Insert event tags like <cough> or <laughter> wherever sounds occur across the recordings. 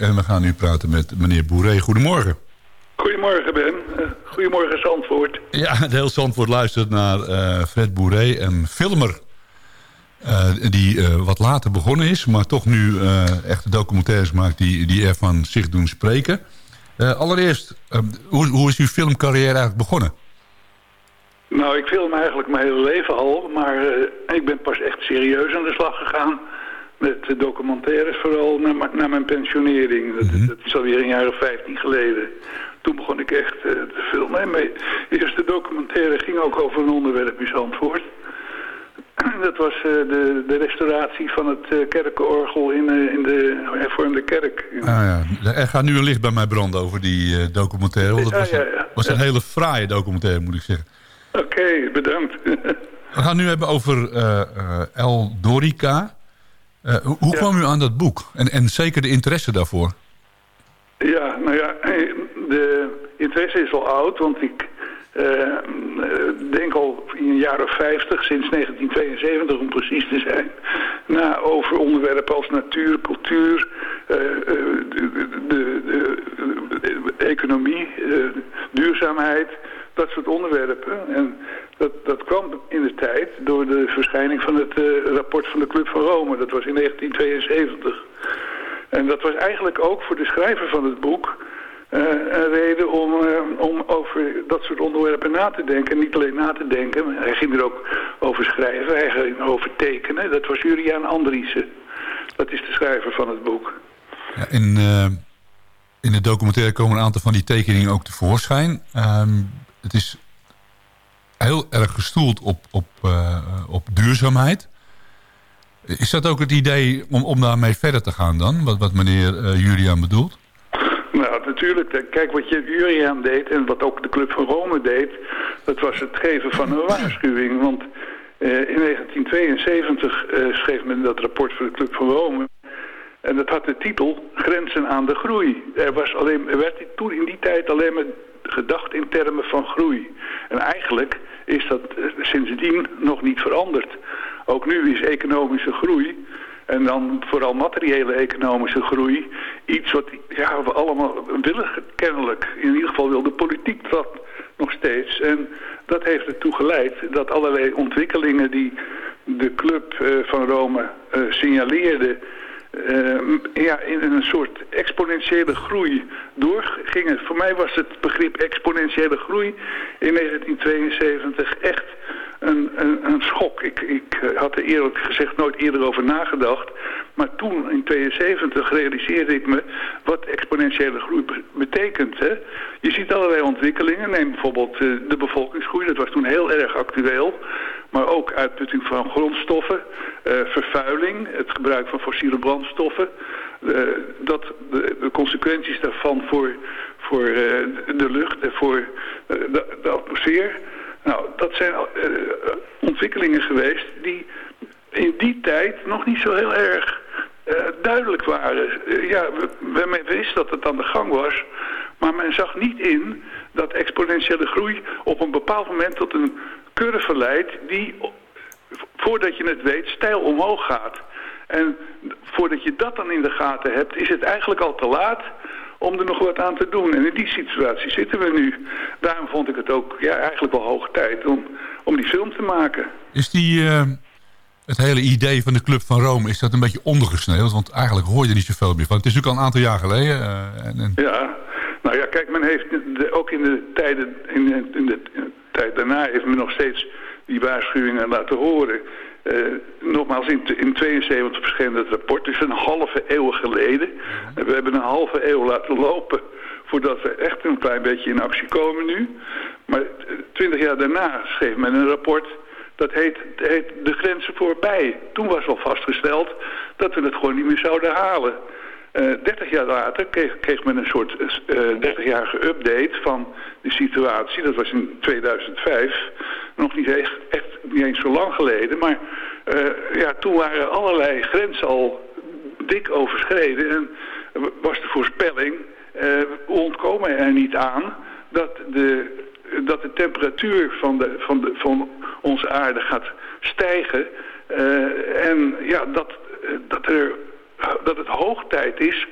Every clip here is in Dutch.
En we gaan nu praten met meneer Boeré. Goedemorgen. Goedemorgen Ben. Uh, goedemorgen Zandvoort. Ja, het heel Zandvoort luistert naar uh, Fred Boeré, een filmer uh, die wat later begonnen is... maar toch nu echte documentaires maakt die, die ervan zich doen spreken. allereerst, hoe, hoe is uw filmcarrière eigenlijk begonnen? Nou, ik film eigenlijk mijn hele leven al, maar ik ben pas echt serieus aan de slag gegaan met documentaires vooral naar, naar mijn pensionering. Dat, mm -hmm. dat, is alweer een jaar of 15 geleden. Toen begon ik echt uh, te filmen. mijn eerste documentaire ging ook over een onderwerp in Zandvoort. <clears throat> Dat was uh, de, de restauratie van het uh, kerkenorgel in, in de hervormde kerk. Ah ja, er gaat nu een licht bij mij branden over die documentaire. Want dat was, ja, ja, ja. was een hele fraaie documentaire, moet ik zeggen. Oké, okay, bedankt. <laughs> We gaan nu hebben over El Dorica. Uh, hoe kwam u aan dat boek? En, en zeker de interesse daarvoor? Ja, nou ja, de interesse is al oud, want ik uh, denk al in jaar of 50, sinds 1972 om precies te zijn, na over onderwerpen als natuur, cultuur, uh, de, de, de, economie, duurzaamheid, dat soort onderwerpen. En dat, dat kwam in de tijd door de verschijning van het uh, rapport van de Club van Rome. Dat was in 1972. En dat was eigenlijk ook voor de schrijver van het boek... Uh, een reden om, uh, om over dat soort onderwerpen na te denken. En niet alleen na te denken, maar hij ging er ook over schrijven, hij ging over tekenen. Dat was Julian Andriessen. Dat is de schrijver van het boek. Ja, in, in de documentaire komen een aantal van die tekeningen ook tevoorschijn. Um, het is heel erg gestoeld op, op, uh, op duurzaamheid. Is dat ook het idee om, om daarmee verder te gaan dan? Wat, wat meneer uh, Julian bedoelt? Nou, natuurlijk. Kijk, wat Julian deed en wat ook de Club van Rome deed... dat was het geven van een waarschuwing. Want in 1972 schreef men dat rapport voor de Club van Rome... En dat had de titel Grenzen aan de groei. Er, was alleen, er werd toen in die tijd alleen maar gedacht in termen van groei. En eigenlijk is dat eh, sindsdien nog niet veranderd. Ook nu is economische groei, en dan vooral materiële economische groei, iets wat ja, we allemaal willen kennelijk. In ieder geval wil de politiek dat nog steeds. En dat heeft ertoe geleid dat allerlei ontwikkelingen die de Club uh, van Rome uh, signaleerde uh, ja, in een soort exponentiële groei doorgingen. Voor mij was het begrip exponentiële groei in 1972 echt een, een, een schok. Ik, ik eh, had er eerlijk gezegd nooit eerder over nagedacht. Maar toen, in 72, realiseerde ik me wat exponentiële groei betekent. Hè? Je ziet allerlei ontwikkelingen. Neem bijvoorbeeld uh, de bevolkingsgroei. Dat was toen heel erg actueel maar ook uitputting van grondstoffen, uh, vervuiling, het gebruik van fossiele brandstoffen. Uh, dat de, consequenties daarvan voor, voor de lucht en voor de, atmosfeer. Nou, dat zijn ontwikkelingen geweest die in die tijd nog niet zo heel erg duidelijk waren. ja, men wist dat het aan de gang was, maar men zag niet in dat exponentiële groei op een bepaald moment tot een curve leidt die, voordat je het weet, stijl omhoog gaat. En voordat je dat dan in de gaten hebt, is het eigenlijk al te laat om er nog wat aan te doen. En in die situatie zitten we nu. Daarom vond ik het ook ja, eigenlijk wel hoog tijd om, om die film te maken. Is die, uh, het hele idee van de Club van Rome, is dat een beetje ondergesneeuwd? Want eigenlijk hoor je er niet zoveel meer van. Het is natuurlijk al een aantal jaar geleden. Uh, en, en... Ja, nou ja, kijk, men heeft ook in de tijden, in, in de tijd daarna heeft men nog steeds die waarschuwingen laten horen. Uh, nogmaals, in, in 72 verscheen het rapport, dus een halve eeuw geleden. En we hebben een halve eeuw laten lopen voordat we echt een klein beetje in actie komen nu. Maar twintig jaar daarna schreef men een rapport, dat heet, heet De Grenzen Voorbij. Toen was al vastgesteld dat we het gewoon niet meer zouden halen. Uh, eh, 30 jaar later kreeg, kreeg men een soort uh, eh, 30-jarige update van de situatie. Dat was in 2005. Nog niet echt, echt niet eens zo lang geleden. Maar ja, toen waren allerlei grenzen al dik overschreden. En was de voorspelling, we ontkomen er niet aan... dat de, dat de temperatuur van, de, van, de, van onze aarde gaat stijgen... en ja, dat, dat er dat het hoog tijd is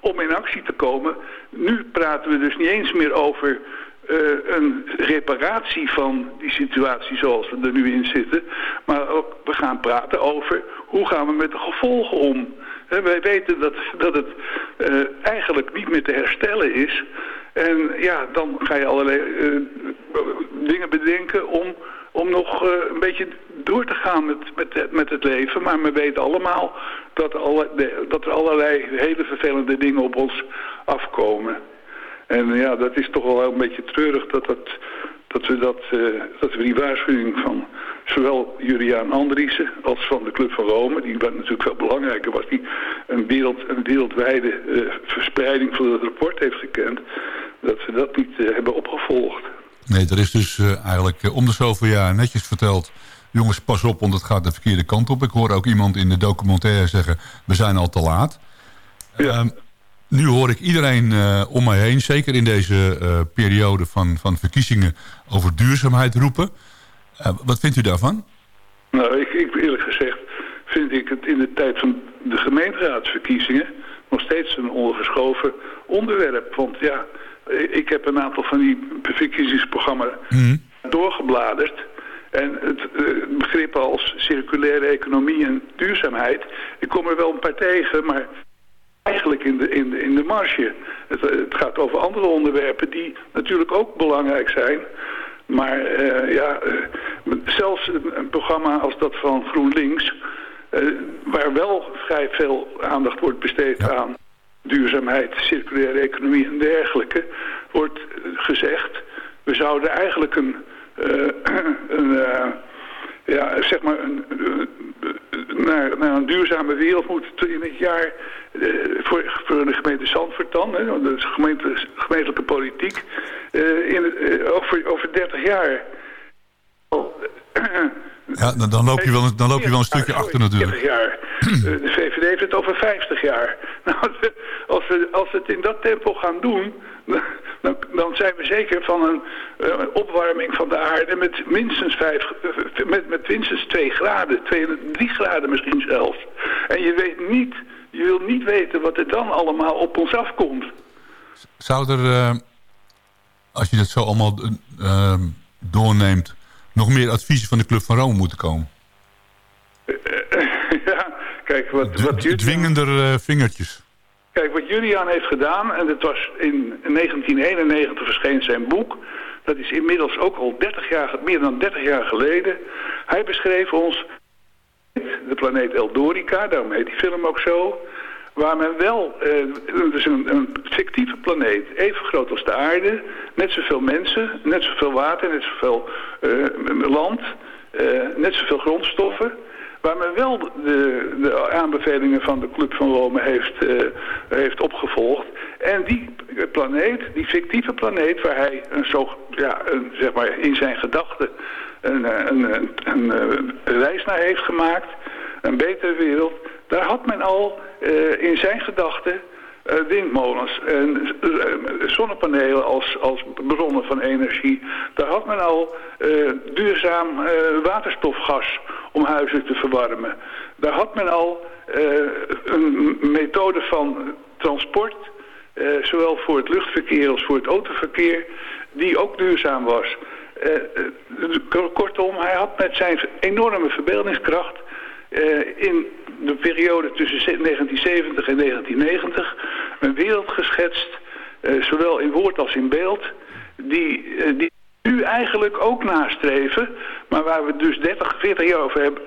om in actie te komen. Nu praten we dus niet eens meer over uh, een reparatie van die situatie zoals we er nu in zitten. Maar ook, we gaan praten over hoe gaan we met de gevolgen om. Wij weten dat, dat het uh, eigenlijk niet meer te herstellen is. En ja, dan ga je allerlei dingen bedenken om, om nog een beetje door te gaan met, met, met het leven. Maar we weten allemaal dat, alle, dat er allerlei hele vervelende dingen op ons afkomen. En ja, dat is toch wel een beetje treurig dat, dat, dat, we, dat, uh, dat we die waarschuwing van zowel Juliaan Andriessen als van de Club van Rome, die natuurlijk veel belangrijker was, die een, wereld, een wereldwijde verspreiding van het rapport heeft gekend, dat we dat niet hebben opgevolgd. Nee, er is dus eigenlijk om de zoveel jaar netjes verteld... jongens, pas op, want het gaat de verkeerde kant op. Ik hoor ook iemand in de documentaire zeggen... we zijn al te laat. Ja. Ehm, nu hoor ik iedereen uh, om mij heen, zeker in deze uh, periode van, van verkiezingen, over duurzaamheid roepen. Wat vindt u daarvan? Nou, ik, ik, eerlijk gezegd vind ik het in de tijd van de gemeenteraadsverkiezingen nog steeds een ongeschoven onderwerp. Want ja, ik heb een aantal van die verkiezingsprogramma's mm. doorgebladerd. En het begrip als circulaire economie en duurzaamheid, ik kom er wel een paar tegen, maar eigenlijk in de, in de, in de marge. Het, het, gaat over andere onderwerpen die natuurlijk ook belangrijk zijn. Maar uh, ja, uh, zelfs een, een, programma als dat van GroenLinks... Uh, waar wel vrij veel aandacht wordt besteed ja. aan duurzaamheid, circulaire economie en dergelijke... wordt gezegd, we zouden eigenlijk een... <clears throat> een ja, zeg maar een, naar, naar een duurzame wereld moeten in het jaar uh, voor, voor de gemeente Zandvoort dan, hè, de gemeente, gemeentelijke politiek, in, over, over 30 jaar. <clears throat> Ja, dan, dan, loop je wel, dan loop je wel een stukje achter natuurlijk. 30 jaar. de VVD heeft het over 50 jaar. <laughs> Nou, als we, als we het in dat tempo gaan doen, dan, dan zijn we zeker van een uh, opwarming van de aarde met minstens, vijf, met, met minstens 2 graden, 2, 3 graden misschien zelfs. En je weet niet je wil niet weten wat er dan allemaal op ons afkomt. Zou er, uh, als je dat zo allemaal uh, doorneemt... nog meer adviezen van de Club van Rome moeten komen? <laughs> ja, kijk, wat... wat Julian, dwingender vingertjes. Kijk, wat Julian heeft gedaan... en dat was in 1991 verscheen zijn boek... dat is inmiddels ook al 30 jaar, meer dan 30 jaar geleden... hij beschreef ons de planeet Eldorica, daarom heet die film ook zo. Waar men wel, uh, dus een, een, fictieve planeet, even groot als de aarde, net zoveel mensen, net zoveel water, net zoveel uh, land, uh, net zoveel grondstoffen. Waar men wel de, de, aanbevelingen van de Club van Rome heeft, heeft opgevolgd. En die planeet, die fictieve planeet waar hij een zo, ja, een, zeg maar in zijn gedachten een, een, een, een, reis naar heeft gemaakt, een betere wereld, daar had men al uh, in zijn gedachten uh, windmolens en uh, zonnepanelen als, als bronnen van energie. Daar had men al duurzaam waterstofgas om huizen te verwarmen. Daar had men al een methode van transport, zowel voor het luchtverkeer als voor het autoverkeer, die ook duurzaam was. Kortom, hij had met zijn enorme verbeeldingskracht in de periode tussen 1970 en 1990 een wereld geschetst, uh, zowel in woord als in beeld, die, die nu eigenlijk ook nastreven, maar waar we dus 30, 40 jaar over hebben,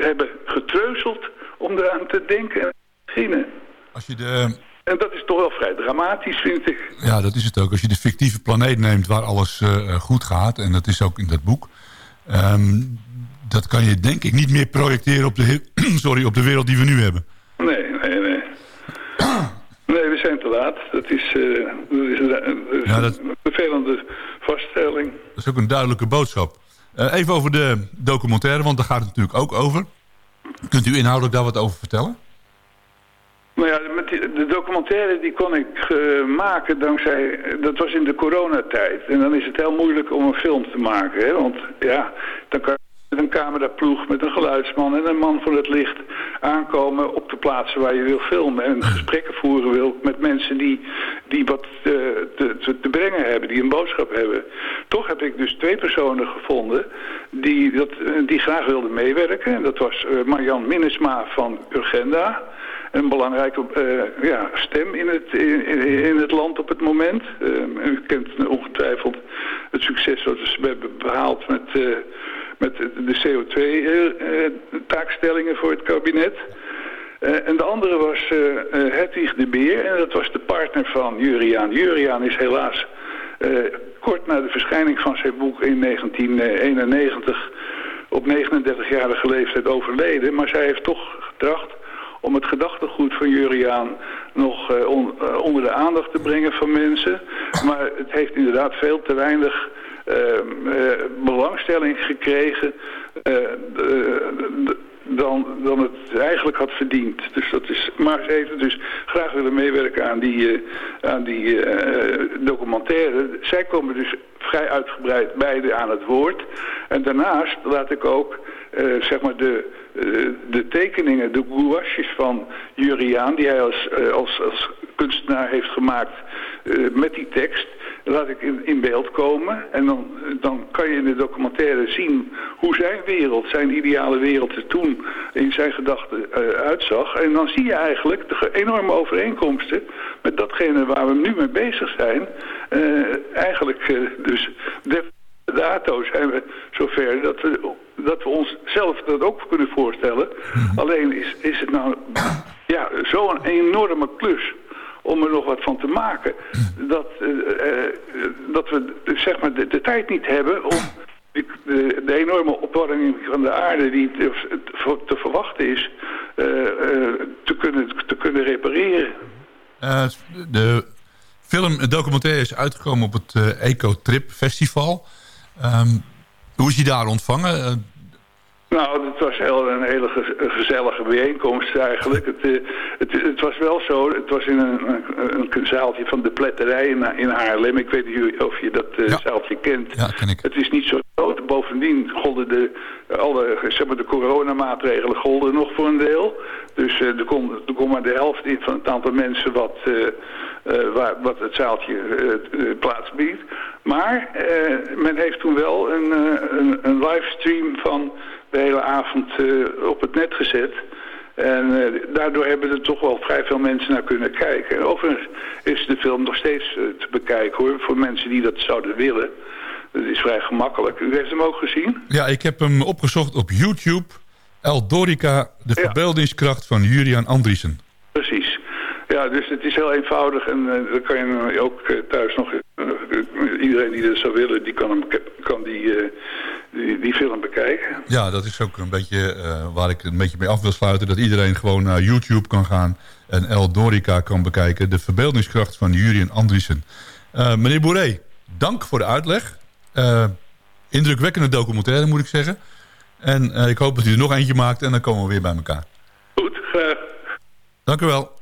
hebben getreuzeld om eraan te denken en te beginnen. Als je de en dat is toch wel vrij dramatisch, vind ik. Ja, dat is het ook. Als je de fictieve planeet neemt waar alles uh, goed gaat... en dat is ook in dat boek... Um, dat kan je denk ik niet meer projecteren op de, <clears throat> sorry, op de wereld die we nu hebben. Nee, nee, nee. <clears throat> Nee, we zijn te laat. Dat is, uh, dat is, een, ja, dat... een vervelende vaststelling. Dat is ook een duidelijke boodschap. Uh, even over de documentaire, want daar gaat het natuurlijk ook over. Kunt u inhoudelijk daar wat over vertellen? Nou ja, met de documentaire die kon ik uh, maken dankzij... Dat was in de coronatijd. En dan is het heel moeilijk om een film te maken. Hè? Want ja, dan kan met een cameraploeg, met een geluidsman en een man van het licht aankomen op de plaatsen waar je wil filmen. En gesprekken voeren wil met mensen die, die wat uh, te, te, brengen hebben, die een boodschap hebben. Toch heb ik dus twee personen gevonden die, dat, die graag wilden meewerken. En dat was uh, Marjan Minnesma van Urgenda een belangrijke ja, stem in het, in, het land op het moment. U kent ongetwijfeld het succes wat we hebben behaald met, met de CO2-taakstellingen voor het kabinet. en de andere was Hedwig de Beer en dat was de partner van Juriaan. Juriaan is helaas kort na de verschijning van zijn boek in 1991 op 39-jarige leeftijd overleden. Maar zij heeft toch getracht om het gedachtegoed van Juriaan nog uh, on, uh, onder de aandacht te brengen van mensen. Maar het heeft inderdaad veel te weinig uh, belangstelling gekregen dan, dan het eigenlijk had verdiend. Dus dat is, maar heeft dus graag willen meewerken aan die, aan die documentaire. Zij komen dus vrij uitgebreid beide aan het woord. En daarnaast laat ik ook zeg maar de eh, de tekeningen, de gouaches van Juriaan... die hij als, eh, als, als kunstenaar heeft gemaakt eh, met die tekst laat ik in, in, beeld komen. En dan, dan kan je in de documentaire zien hoe zijn wereld, zijn ideale wereld er toen in zijn gedachten uh, uitzag. En dan zie je eigenlijk de enorme overeenkomsten met datgene waar we nu mee bezig zijn. Uh, eigenlijk uh, dus de dato zijn we zover dat we dat we ons zelf dat ook kunnen voorstellen. Mhm. Alleen is, is het nou ja, zo'n enorme klus om er nog wat van te maken. Dat, uh, dat we zeg maar de, de, tijd niet hebben om de, de, enorme opwarming van de aarde die te, te verwachten is, uh, te, kunnen, te kunnen repareren. de film, documentaire is uitgekomen op het Eco Trip Festival. Um, hoe is hij daar ontvangen? Eh, nou, het was een hele gezellige bijeenkomst eigenlijk. Het, eh, het, het, was wel zo, het was in een, een, een zaaltje van de pletterij in, in Haarlem. Ik weet niet of je dat uh, zaaltje kent. Ja, ken ik. Het is niet zo groot. Bovendien golden de, alle zeg maar, de coronamaatregelen golden nog voor een deel. Dus er, kon, er kon maar de helft in van het aantal mensen wat, waar, wat het zaaltje plaats biedt. Maar men heeft toen wel een, een, een livestream van de hele avond uh, op het net gezet. En uh, daardoor hebben er toch wel vrij veel mensen naar kunnen kijken. En overigens is de film nog steeds uh, te bekijken hoor, voor mensen die dat zouden willen. Dat is vrij gemakkelijk. U heeft hem ook gezien? Ja, ik heb hem opgezocht op YouTube. El Dorica, de ja. verbeeldingskracht van Julian Andriessen. Precies. Ja, dus het is heel eenvoudig en uh, dan kan je ook thuis nog... iedereen die dat zou willen, die kan, hem, kan die die, die film bekijken. Ja, dat is ook een beetje uh, waar ik een beetje mee af wil sluiten. Dat iedereen gewoon naar YouTube kan gaan en El Dorica kan bekijken. De verbeeldingskracht van Jurien Andriessen. Uh, meneer Boeré, dank voor de uitleg. Uh, indrukwekkende documentaire moet ik zeggen. En ik hoop dat u er nog eentje maakt en dan komen we weer bij elkaar. Goed, graag. Dank u wel.